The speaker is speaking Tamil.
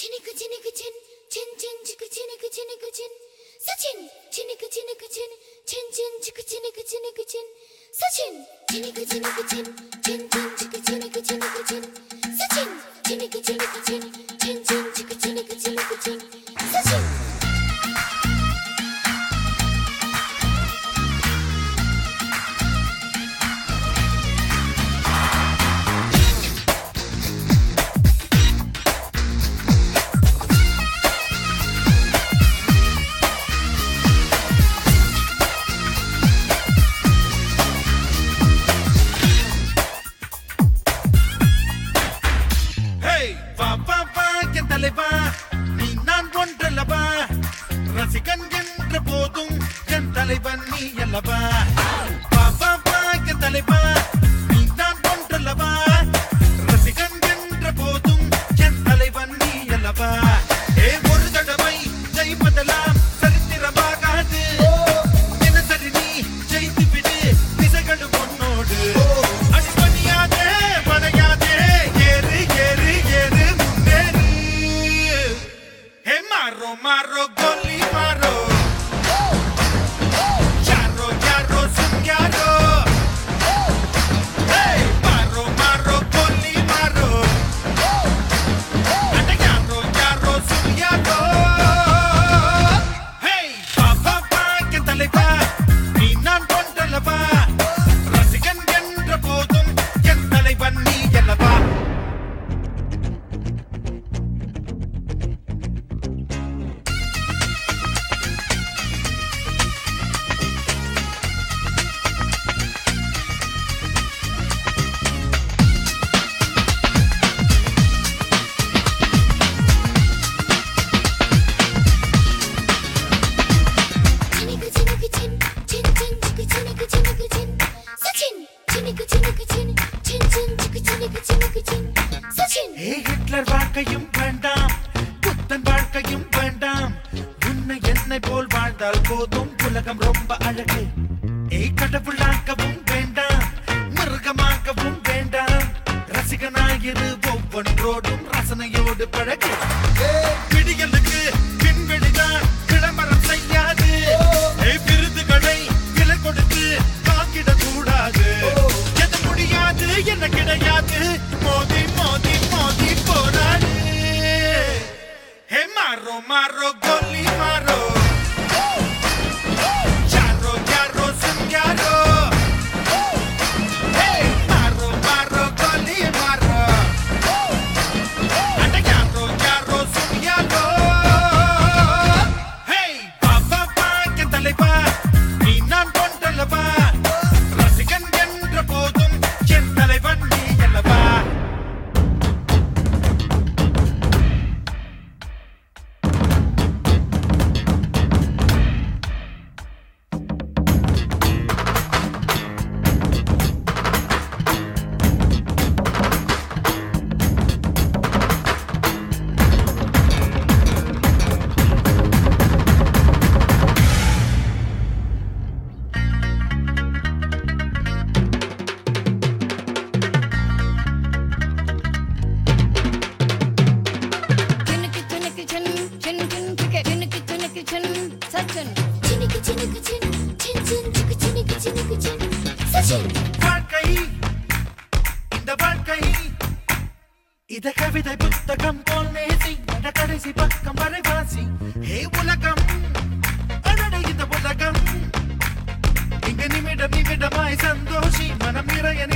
Chinika chinika chin, chin chin chika chinika chin. Sachin, chinika chinika chin, chin chin chika chinika chin. Sachin, chinika chinika chin, chin chin chika chinika chin. Sachin, chinika chinika chin, chin chin தலைவா நீ நான் ஒன்றல்லவா? ரசிகன் என்ற போதும் என் தலைவன் நீ அல்லவா? வாழ்க்கையும் வேண்டாம். புத்தன் வாழ்க்கையும் வேண்டாம். உன்னை என்னை போல் வாழ்ந்தால் போதும். உலகம் ரொம்ப அழகு. ஏய் கடவுளாக்கவும் வேண்டாம். மிருகமாக்கவும் வேண்டாம். ரசிகனாயிரு ஒவ்வொன்றோடும் ரசனையோடு பழகு. marrocón. சின் சச்சின் சினுக்கு சினுக்கு சின் சின் சின் சிக்கு சினுக்கு சினுக்கு சின் வாழ்க்கை. இந்த வாழ்க்கை. இத கவிதை புத்தகம் போல் நேசி. அட கடைசி பக்கம் வரை வாசி. ஹே உலகம். அடட இந்த உலகம். இங்க நிமிடம் நிமிடமாய் சந்தோஷி. மனம் நிறைய